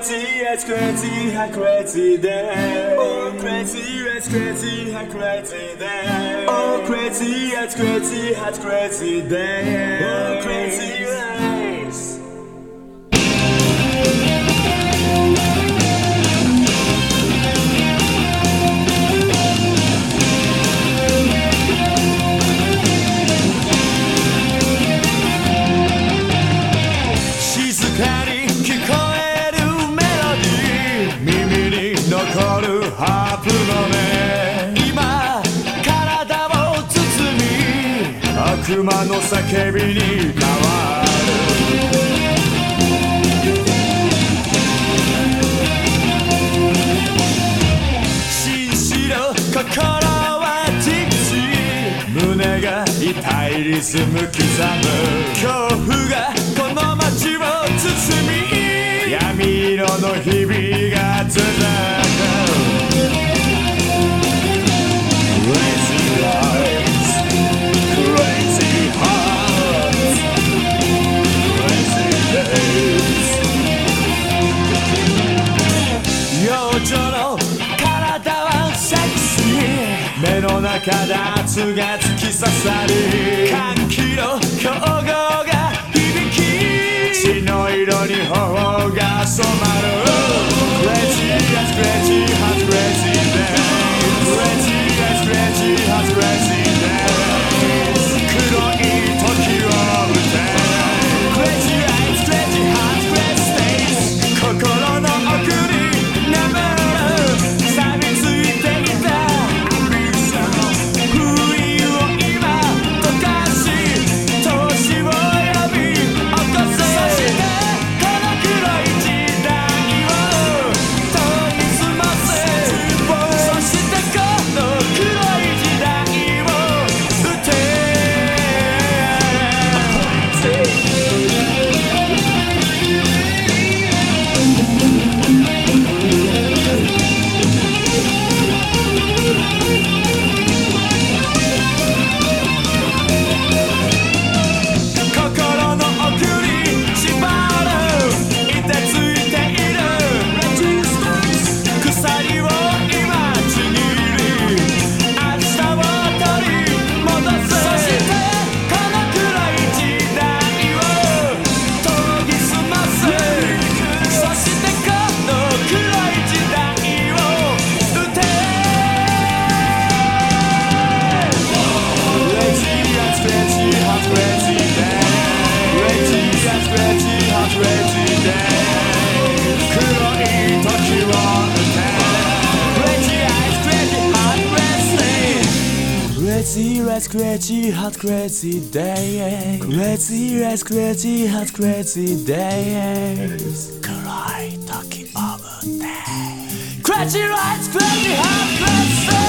crazy, as crazy, how crazy then. Oh, crazy, as crazy, how crazy then. Oh, crazy, as crazy, how crazy then. 残るハープの音今体を包み悪魔の叫びに変わる。紳士の心はジプシー胸が痛いリズム刻む。恐怖がこの街を包み闇色の日中で圧が突き刺さる。歓喜の光合 Crazy, crazy, hot, crazy days. Crazy, red, crazy, hot, crazy days. Cry, talking over day. Crazy, crazy, hot, crazy.